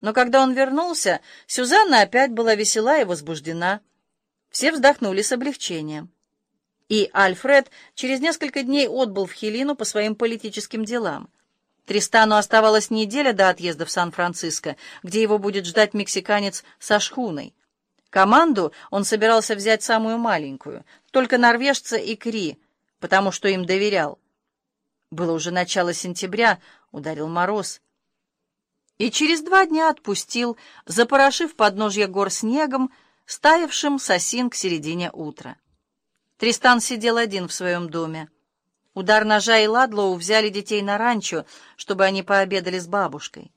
Но когда он вернулся, Сюзанна опять была весела и возбуждена. Все вздохнули с облегчением. И Альфред через несколько дней отбыл в Хелину по своим политическим делам. Тристану оставалась неделя до отъезда в Сан-Франциско, где его будет ждать мексиканец со шхуной. Команду он собирался взять самую маленькую, только норвежца и Кри, потому что им доверял. Было уже начало сентября, ударил мороз — и через два дня отпустил, запорошив подножье гор снегом, стаявшим с осин к середине утра. Тристан сидел один в своем доме. Удар ножа и Ладлоу взяли детей на ранчо, чтобы они пообедали с бабушкой.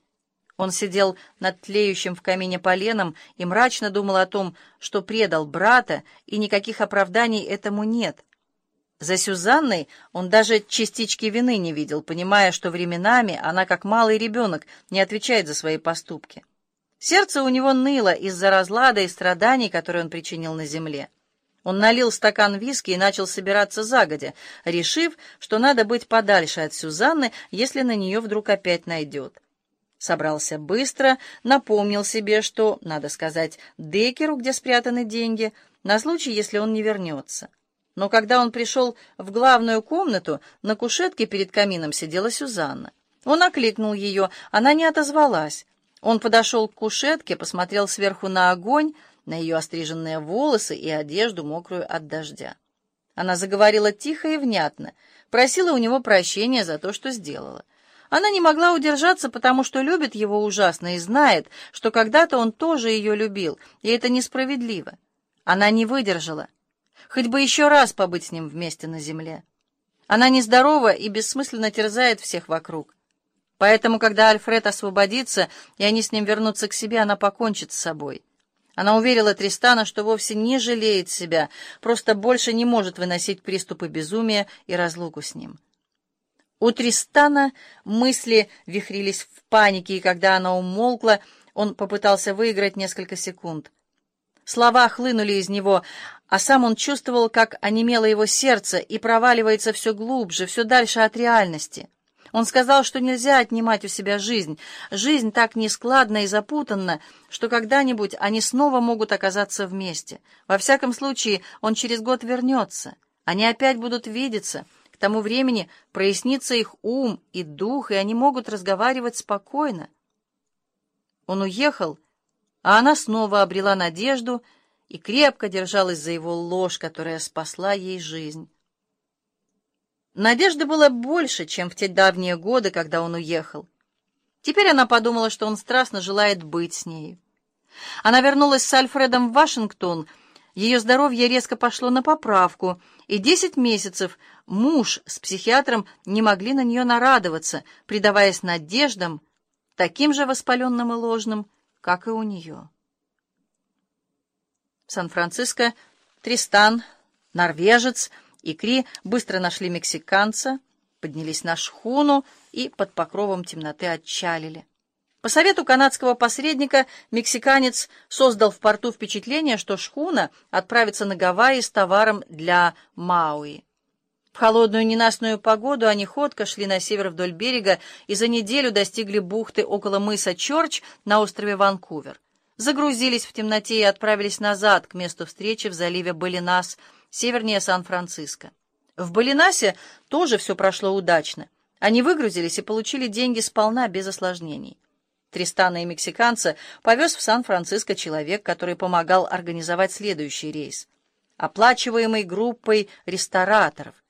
Он сидел над тлеющим в камине поленом и мрачно думал о том, что предал брата, и никаких оправданий этому нет — за Сюзанной он даже частички вины не видел, понимая, что временами она, как малый ребенок, не отвечает за свои поступки. Сердце у него ныло из-за разлада и страданий, которые он причинил на земле. Он налил стакан виски и начал собираться загодя, решив, что надо быть подальше от Сюзанны, если на нее вдруг опять найдет. Собрался быстро, напомнил себе, что, надо сказать, Декеру, где спрятаны деньги, на случай, если он не вернется. Но когда он пришел в главную комнату, на кушетке перед камином сидела Сюзанна. Он окликнул ее, она не отозвалась. Он подошел к кушетке, посмотрел сверху на огонь, на ее остриженные волосы и одежду, мокрую от дождя. Она заговорила тихо и внятно, просила у него прощения за то, что сделала. Она не могла удержаться, потому что любит его ужасно и знает, что когда-то он тоже ее любил, и это несправедливо. Она не выдержала хоть бы еще раз побыть с ним вместе на земле. Она нездорова и бессмысленно терзает всех вокруг. Поэтому, когда Альфред освободится, и они с ним вернутся к себе, она покончит с собой. Она уверила Тристана, что вовсе не жалеет себя, просто больше не может выносить приступы безумия и разлуку с ним. У Тристана мысли вихрились в панике, и когда она умолкла, он попытался выиграть несколько секунд. Слова хлынули из него, а сам он чувствовал, как онемело его сердце и проваливается все глубже, все дальше от реальности. Он сказал, что нельзя отнимать у себя жизнь. Жизнь так нескладна и запутанна, что когда-нибудь они снова могут оказаться вместе. Во всяком случае, он через год вернется. Они опять будут видеться. К тому времени прояснится их ум и дух, и они могут разговаривать спокойно. Он уехал, а она снова обрела надежду — и крепко держалась за его ложь, которая спасла ей жизнь. Надежды было больше, чем в те давние годы, когда он уехал. Теперь она подумала, что он страстно желает быть с ней. Она вернулась с Альфредом в Вашингтон. Ее здоровье резко пошло на поправку, и десять месяцев муж с психиатром не могли на нее нарадоваться, предаваясь надеждам, таким же воспаленным и ложным, как и у нее. Сан-Франциско, Тристан, норвежец и Кри быстро нашли мексиканца, поднялись на шхуну и под покровом темноты отчалили. По совету канадского посредника мексиканец создал в порту впечатление, что шхуна отправится на Гавайи с товаром для Мауи. В холодную ненастную погоду они ходко шли на север вдоль берега и за неделю достигли бухты около мыса Чорч на острове Ванкувер загрузились в темноте и отправились назад к месту встречи в заливе Балинас, севернее Сан-Франциско. В Балинасе тоже все прошло удачно. Они выгрузились и получили деньги сполна, без осложнений. Тристана и мексиканца повез в Сан-Франциско человек, который помогал организовать следующий рейс, оплачиваемый группой рестораторов.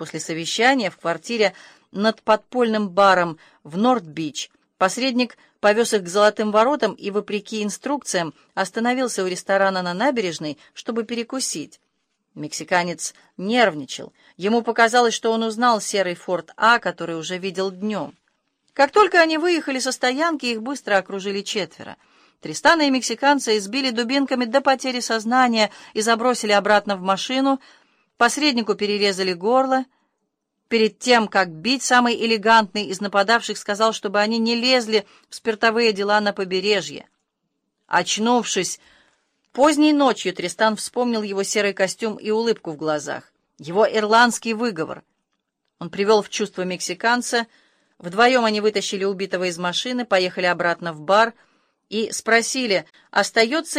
После совещания в квартире над подпольным баром в Норт-Бич посредник – повез их к золотым воротам и, вопреки инструкциям, остановился у ресторана на набережной, чтобы перекусить. Мексиканец нервничал. Ему показалось, что он узнал серый форт А, который уже видел днем. Как только они выехали со стоянки, их быстро окружили четверо. Тристана и мексиканца избили дубинками до потери сознания и забросили обратно в машину. Посреднику перерезали горло — Перед тем, как бить, самый элегантный из нападавших сказал, чтобы они не лезли в спиртовые дела на побережье. Очнувшись, поздней ночью Тристан вспомнил его серый костюм и улыбку в глазах, его ирландский выговор. Он привел в чувство мексиканца, вдвоем они вытащили убитого из машины, поехали обратно в бар, и спросили, остается ли